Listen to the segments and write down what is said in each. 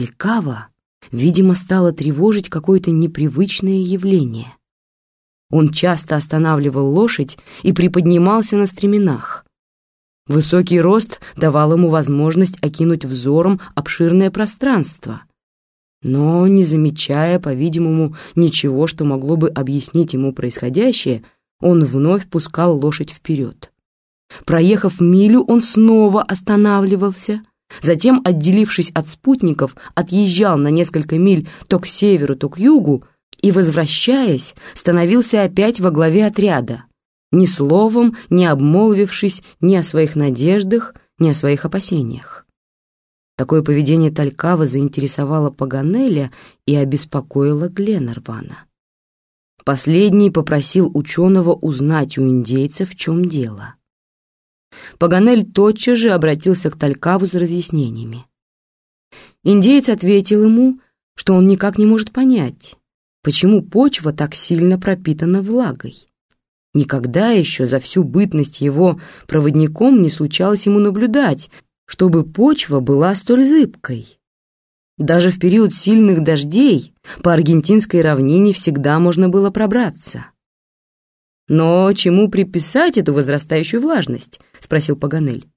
Талькава, видимо, стало тревожить какое-то непривычное явление. Он часто останавливал лошадь и приподнимался на стременах. Высокий рост давал ему возможность окинуть взором обширное пространство. Но, не замечая, по-видимому, ничего, что могло бы объяснить ему происходящее, он вновь пускал лошадь вперед. Проехав милю, он снова останавливался, затем, отделившись от спутников, отъезжал на несколько миль то к северу, то к югу, и, возвращаясь, становился опять во главе отряда, ни словом не обмолвившись ни о своих надеждах, ни о своих опасениях. Такое поведение Талькава заинтересовало Паганеля и обеспокоило Гленнервана. Последний попросил ученого узнать у индейцев, в чем дело. Паганель тотчас же обратился к Талькаву с разъяснениями. Индеец ответил ему, что он никак не может понять, почему почва так сильно пропитана влагой. Никогда еще за всю бытность его проводником не случалось ему наблюдать, чтобы почва была столь зыбкой. Даже в период сильных дождей по аргентинской равнине всегда можно было пробраться. «Но чему приписать эту возрастающую влажность?» — спросил Паганель.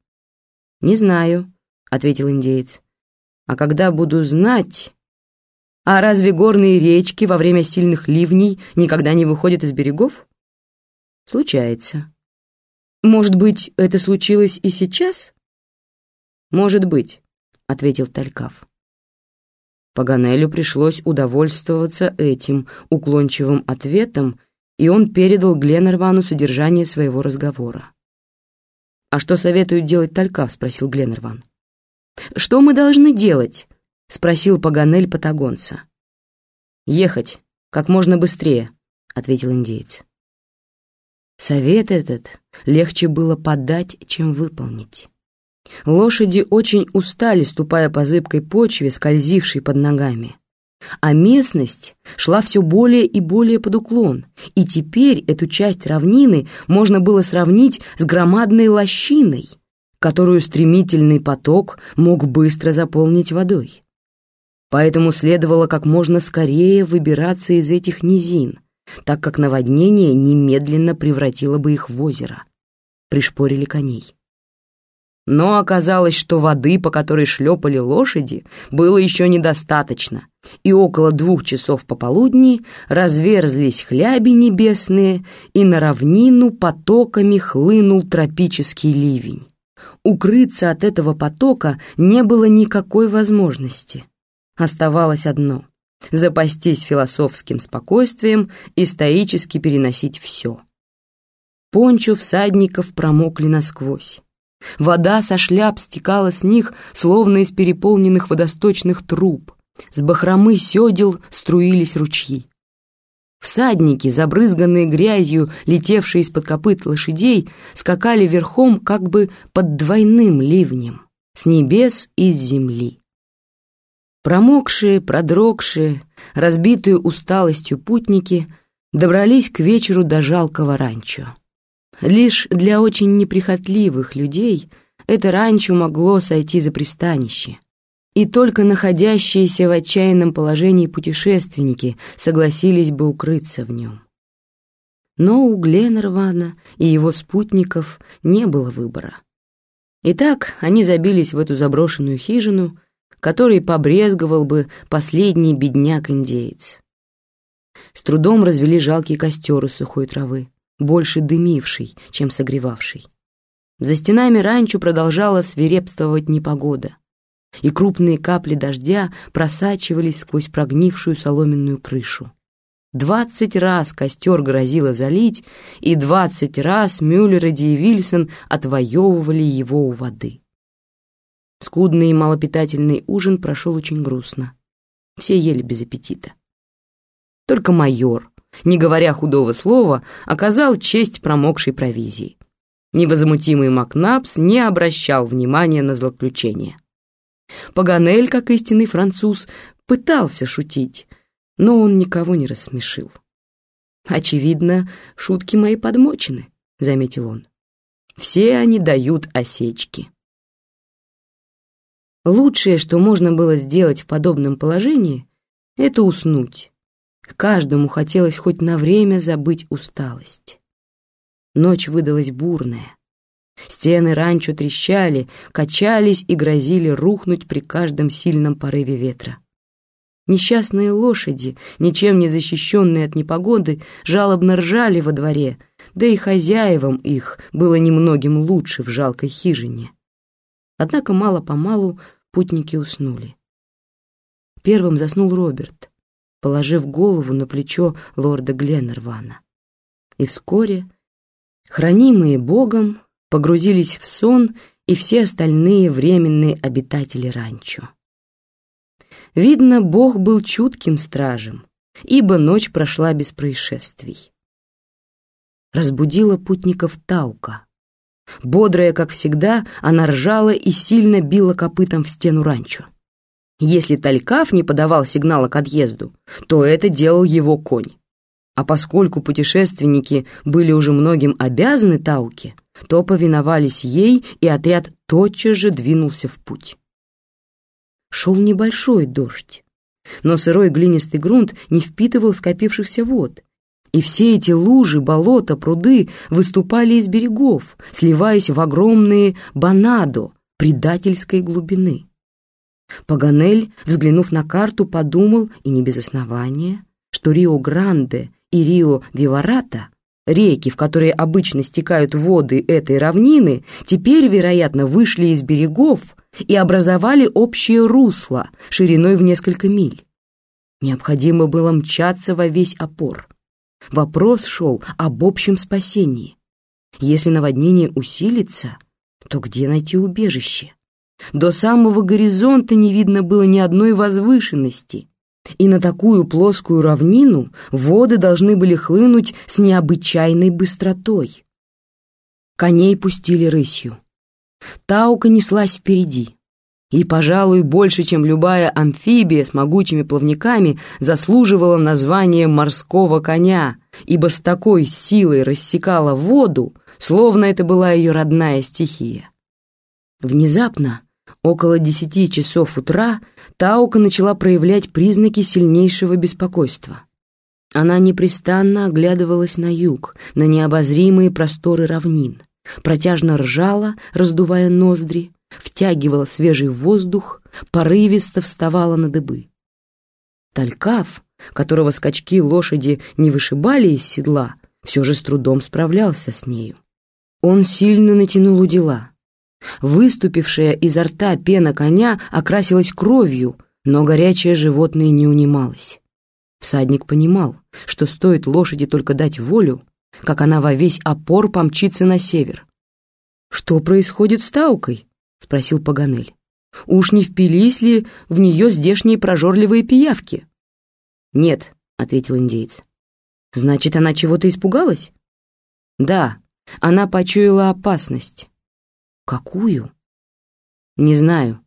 «Не знаю», — ответил индеец. «А когда буду знать, а разве горные речки во время сильных ливней никогда не выходят из берегов? Случается. Может быть, это случилось и сейчас? Может быть, ответил Талькав. Паганелю пришлось удовольствоваться этим уклончивым ответом, и он передал Гленнервану содержание своего разговора. «А что советует делать Талькав?» — спросил Гленнерван. «Что мы должны делать?» — спросил Паганель патагонца. «Ехать как можно быстрее», — ответил индеец. Совет этот легче было подать, чем выполнить. Лошади очень устали, ступая по зыбкой почве, скользившей под ногами. А местность шла все более и более под уклон, и теперь эту часть равнины можно было сравнить с громадной лощиной, которую стремительный поток мог быстро заполнить водой. Поэтому следовало как можно скорее выбираться из этих низин, так как наводнение немедленно превратило бы их в озеро. Пришпорили коней. Но оказалось, что воды, по которой шлепали лошади, было еще недостаточно, и около двух часов пополудни разверзлись хляби небесные, и на равнину потоками хлынул тропический ливень. Укрыться от этого потока не было никакой возможности. Оставалось одно — запастись философским спокойствием и стоически переносить все. Пончо всадников промокли насквозь. Вода со шляп стекала с них, словно из переполненных водосточных труб. С бахромы седел струились ручьи. Всадники, забрызганные грязью, летевшие из-под копыт лошадей, скакали верхом как бы под двойным ливнем, с небес и с земли. Промокшие, продрогшие, разбитые усталостью путники добрались к вечеру до жалкого ранчо. Лишь для очень неприхотливых людей это ранчо могло сойти за пристанище, и только находящиеся в отчаянном положении путешественники согласились бы укрыться в нем. Но у Гленнервана и его спутников не было выбора. Итак, они забились в эту заброшенную хижину который побрезговал бы последний бедняк-индеец. С трудом развели жалкий костер из сухой травы, больше дымивший, чем согревавший. За стенами ранчо продолжала свирепствовать непогода, и крупные капли дождя просачивались сквозь прогнившую соломенную крышу. Двадцать раз костер грозило залить, и двадцать раз Мюллер и Ди Вильсон отвоевывали его у воды. Скудный и малопитательный ужин прошел очень грустно. Все ели без аппетита. Только майор, не говоря худого слова, оказал честь промокшей провизии. Невозмутимый Макнапс не обращал внимания на злоключение. Паганель, как истинный француз, пытался шутить, но он никого не рассмешил. «Очевидно, шутки мои подмочены», — заметил он. «Все они дают осечки». Лучшее, что можно было сделать в подобном положении, это уснуть. Каждому хотелось хоть на время забыть усталость. Ночь выдалась бурная. Стены ранчо трещали, качались и грозили рухнуть при каждом сильном порыве ветра. Несчастные лошади, ничем не защищенные от непогоды, жалобно ржали во дворе, да и хозяевам их было немногим лучше в жалкой хижине. Однако мало-помалу путники уснули. Первым заснул Роберт, положив голову на плечо лорда Гленнервана. И вскоре, хранимые Богом, погрузились в сон и все остальные временные обитатели ранчо. Видно, Бог был чутким стражем, ибо ночь прошла без происшествий. Разбудила путников Таука. Бодрая, как всегда, она ржала и сильно била копытом в стену ранчо. Если Талькав не подавал сигнала к отъезду, то это делал его конь. А поскольку путешественники были уже многим обязаны Тауке, то повиновались ей, и отряд тотчас же двинулся в путь. Шел небольшой дождь, но сырой глинистый грунт не впитывал скопившихся вод, и все эти лужи, болота, пруды выступали из берегов, сливаясь в огромные банадо предательской глубины. Паганель, взглянув на карту, подумал, и не без основания, что Рио-Гранде и Рио-Виварата, реки, в которые обычно стекают воды этой равнины, теперь, вероятно, вышли из берегов и образовали общее русло шириной в несколько миль. Необходимо было мчаться во весь опор. Вопрос шел об общем спасении. Если наводнение усилится, то где найти убежище? До самого горизонта не видно было ни одной возвышенности, и на такую плоскую равнину воды должны были хлынуть с необычайной быстротой. Коней пустили рысью. Таука неслась впереди, и, пожалуй, больше, чем любая амфибия с могучими плавниками, заслуживала название морского коня, ибо с такой силой рассекала воду, словно это была ее родная стихия. Внезапно Около десяти часов утра Таука начала проявлять признаки сильнейшего беспокойства. Она непрестанно оглядывалась на юг, на необозримые просторы равнин, протяжно ржала, раздувая ноздри, втягивала свежий воздух, порывисто вставала на дыбы. Талькав, которого скачки лошади не вышибали из седла, все же с трудом справлялся с нею. Он сильно натянул удила, Выступившая изо рта пена коня окрасилась кровью, но горячее животное не унималось. Всадник понимал, что стоит лошади только дать волю, как она во весь опор помчится на север. «Что происходит с Таукой?» — спросил Паганель. «Уж не впились ли в нее здешние прожорливые пиявки?» «Нет», — ответил индейец. «Значит, она чего-то испугалась?» «Да, она почуяла опасность. Какую? Не знаю.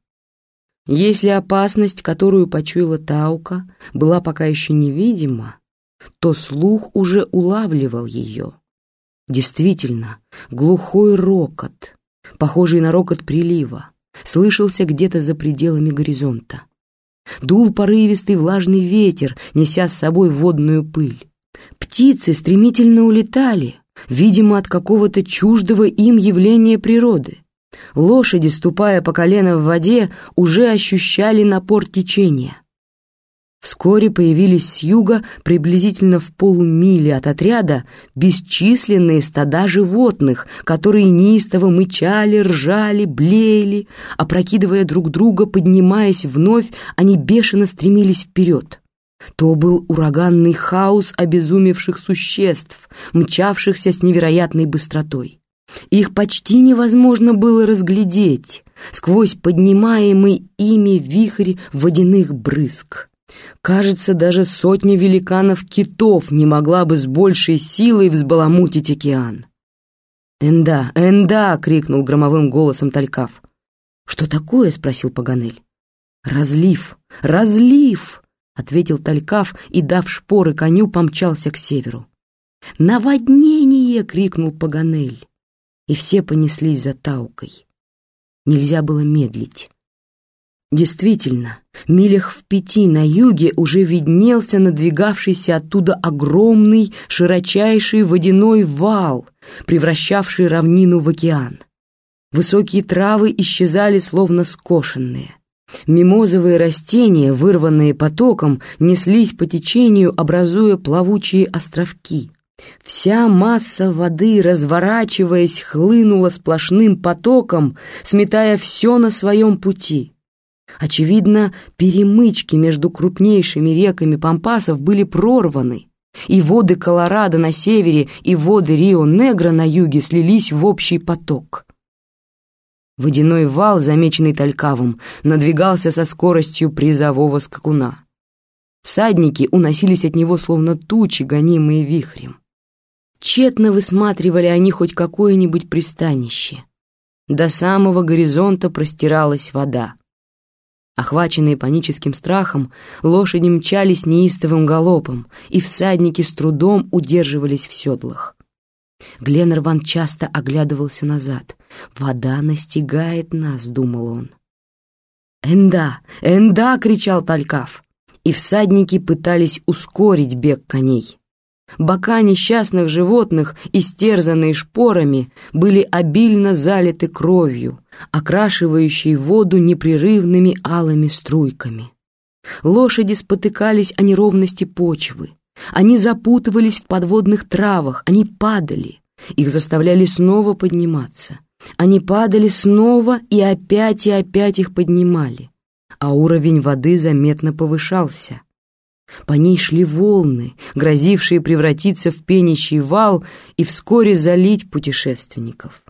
Если опасность, которую почуяла Таука, была пока еще невидима, то слух уже улавливал ее. Действительно, глухой рокот, похожий на рокот прилива, слышался где-то за пределами горизонта. Дул порывистый влажный ветер, неся с собой водную пыль. Птицы стремительно улетали, видимо, от какого-то чуждого им явления природы. Лошади, ступая по колено в воде, уже ощущали напор течения. Вскоре появились с юга, приблизительно в полумиле от отряда, бесчисленные стада животных, которые неистово мычали, ржали, блеяли, опрокидывая друг друга, поднимаясь вновь, они бешено стремились вперед. То был ураганный хаос обезумевших существ, мчавшихся с невероятной быстротой. Их почти невозможно было разглядеть сквозь поднимаемый ими вихрь водяных брызг. Кажется, даже сотня великанов-китов не могла бы с большей силой взбаламутить океан. «Энда! Энда!» — крикнул громовым голосом Талькав. «Что такое?» — спросил Паганель. «Разлив! Разлив!» — ответил Талькав и, дав шпоры коню, помчался к северу. «Наводнение!» — крикнул Паганель и все понеслись за Таукой. Нельзя было медлить. Действительно, милях в пяти на юге уже виднелся надвигавшийся оттуда огромный, широчайший водяной вал, превращавший равнину в океан. Высокие травы исчезали, словно скошенные. Мимозовые растения, вырванные потоком, неслись по течению, образуя плавучие островки. Вся масса воды, разворачиваясь, хлынула сплошным потоком, сметая все на своем пути. Очевидно, перемычки между крупнейшими реками Пампасов были прорваны, и воды Колорадо на севере и воды Рио-Негро на юге слились в общий поток. Водяной вал, замеченный Талькавом, надвигался со скоростью призового скакуна. Всадники уносились от него, словно тучи, гонимые вихрем. Тщетно высматривали они хоть какое-нибудь пристанище. До самого горизонта простиралась вода. Охваченные паническим страхом, лошади мчались неистовым галопом, и всадники с трудом удерживались в седлах. Гленнерван часто оглядывался назад. «Вода настигает нас», — думал он. «Энда! Энда!» — кричал Талькав. И всадники пытались ускорить бег коней. Бока несчастных животных, истерзанные шпорами, были обильно залиты кровью, окрашивающей воду непрерывными алыми струйками. Лошади спотыкались о неровности почвы. Они запутывались в подводных травах, они падали. Их заставляли снова подниматься. Они падали снова и опять и опять их поднимали. А уровень воды заметно повышался. По ней шли волны, грозившие превратиться в пенящий вал и вскоре залить путешественников.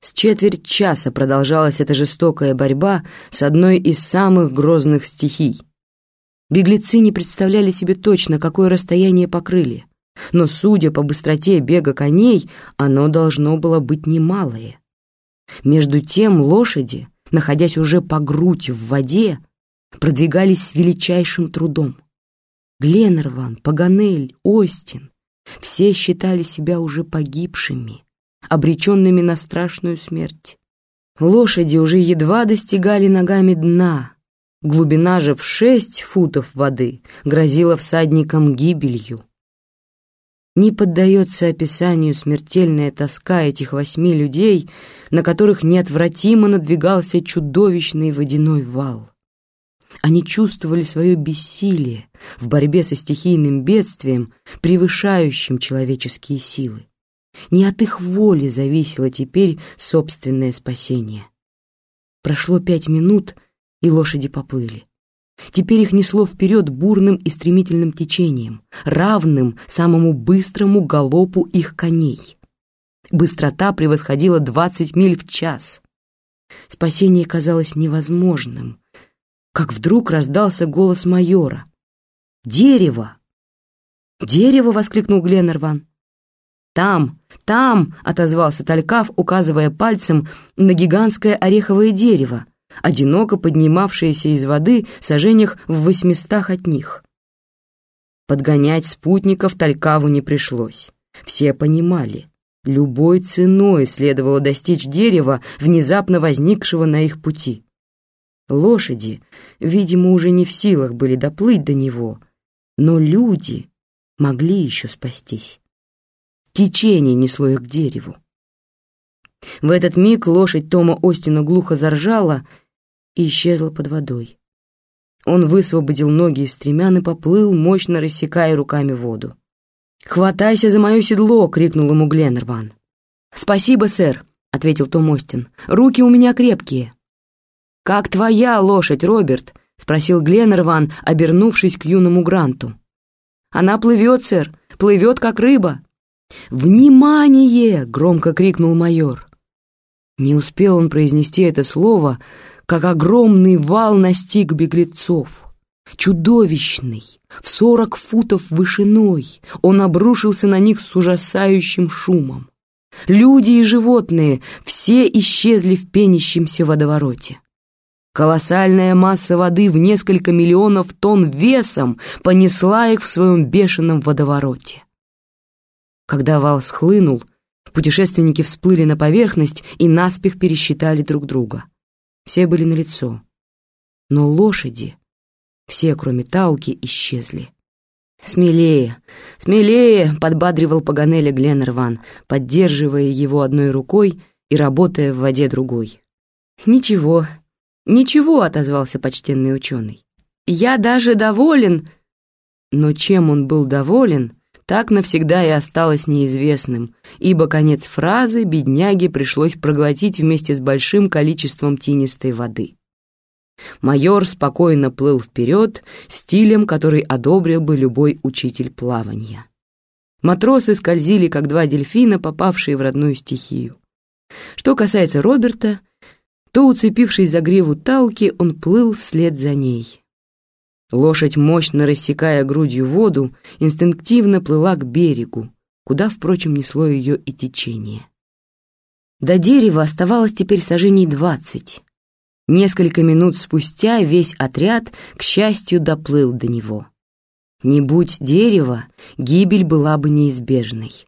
С четверть часа продолжалась эта жестокая борьба с одной из самых грозных стихий. Беглецы не представляли себе точно, какое расстояние покрыли, но, судя по быстроте бега коней, оно должно было быть немалое. Между тем лошади, находясь уже по грудь в воде, продвигались с величайшим трудом. Гленнерван, Паганель, Остин — все считали себя уже погибшими, обреченными на страшную смерть. Лошади уже едва достигали ногами дна, глубина же в шесть футов воды грозила всадникам гибелью. Не поддается описанию смертельная тоска этих восьми людей, на которых неотвратимо надвигался чудовищный водяной вал. Они чувствовали свое бессилие в борьбе со стихийным бедствием, превышающим человеческие силы. Не от их воли зависело теперь собственное спасение. Прошло пять минут, и лошади поплыли. Теперь их несло вперед бурным и стремительным течением, равным самому быстрому галопу их коней. Быстрота превосходила двадцать миль в час. Спасение казалось невозможным, как вдруг раздался голос майора. «Дерево!» «Дерево!» — воскликнул Гленнерван. «Там, там!» — отозвался Талькав, указывая пальцем на гигантское ореховое дерево, одиноко поднимавшееся из воды сожжениях в восьмистах от них. Подгонять спутников Талькаву не пришлось. Все понимали, любой ценой следовало достичь дерева, внезапно возникшего на их пути. Лошади, видимо, уже не в силах были доплыть до него, но люди могли еще спастись. Течение несло их к дереву. В этот миг лошадь Тома Остина глухо заржала и исчезла под водой. Он высвободил ноги из стремян и поплыл, мощно рассекая руками воду. «Хватайся за мое седло!» — крикнул ему Гленнерван. «Спасибо, сэр!» — ответил Том Остин. «Руки у меня крепкие!» «Как твоя лошадь, Роберт?» — спросил Гленнерван, обернувшись к юному Гранту. «Она плывет, сэр, плывет, как рыба». «Внимание!» — громко крикнул майор. Не успел он произнести это слово, как огромный вал настиг беглецов. Чудовищный, в сорок футов вышиной, он обрушился на них с ужасающим шумом. Люди и животные все исчезли в пенящемся водовороте. Колоссальная масса воды в несколько миллионов тонн весом понесла их в своем бешеном водовороте. Когда вал схлынул, путешественники всплыли на поверхность и наспех пересчитали друг друга. Все были на лицо. но лошади, все, кроме Тауки, исчезли. «Смелее, смелее!» — подбадривал Паганеля Гленнерван, поддерживая его одной рукой и работая в воде другой. «Ничего, ничего!» — отозвался почтенный ученый. «Я даже доволен!» Но чем он был доволен, так навсегда и осталось неизвестным, ибо конец фразы бедняге пришлось проглотить вместе с большим количеством тинистой воды. Майор спокойно плыл вперед стилем, который одобрил бы любой учитель плавания. Матросы скользили, как два дельфина, попавшие в родную стихию. Что касается Роберта, то, уцепившись за гриву Тауки, он плыл вслед за ней. Лошадь, мощно рассекая грудью воду, инстинктивно плыла к берегу, куда, впрочем, несло ее и течение. До дерева оставалось теперь сажений двадцать. Несколько минут спустя весь отряд, к счастью, доплыл до него. Не будь дерева, гибель была бы неизбежной.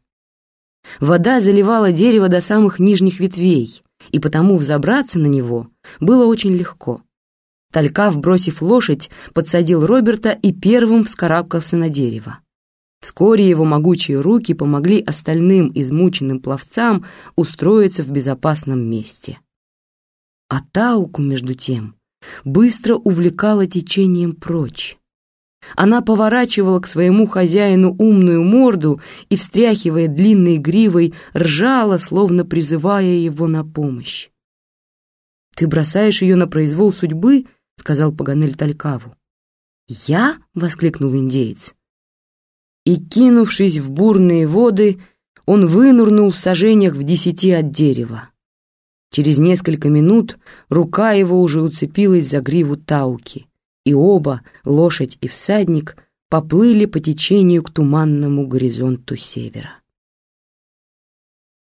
Вода заливала дерево до самых нижних ветвей, и потому взобраться на него было очень легко. Талькав, бросив лошадь, подсадил Роберта и первым вскарабкался на дерево. Вскоре его могучие руки помогли остальным измученным пловцам устроиться в безопасном месте. А Тауку, между тем, быстро увлекала течением прочь. Она поворачивала к своему хозяину умную морду и, встряхивая длинной гривой, ржала, словно призывая его на помощь. «Ты бросаешь ее на произвол судьбы?» — сказал Паганель Талькаву. «Я?» — воскликнул индеец. И, кинувшись в бурные воды, он вынурнул в сажениях в десяти от дерева. Через несколько минут рука его уже уцепилась за гриву Тауки, и оба, лошадь и всадник, поплыли по течению к туманному горизонту севера.